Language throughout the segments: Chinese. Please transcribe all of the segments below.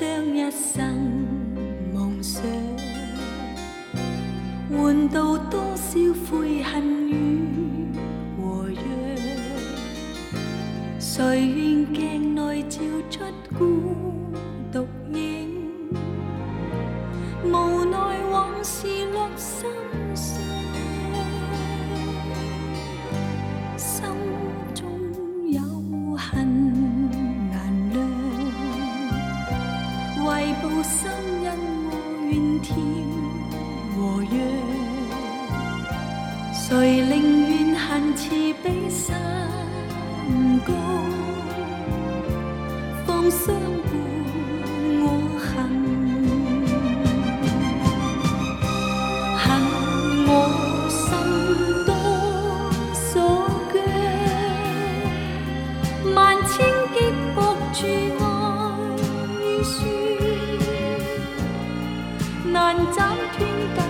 将一生梦想换到多少悔恨与和怨？谁愿镜内照出孤谁宁愿恨慈比山高，放相伴我行。恨我心多所惧，万千劫搏住爱与说，难斩断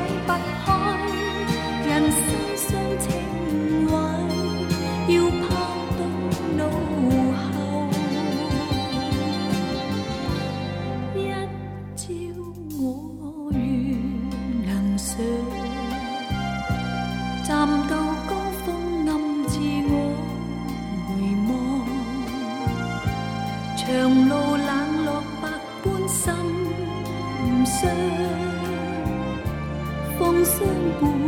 长路冷落百般心伤，风霜伴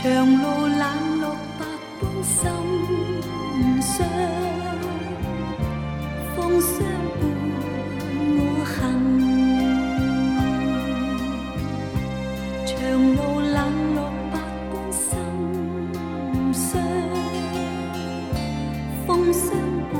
长路冷落百般心伤，风霜伴我行。长路冷落百般心伤，风霜伴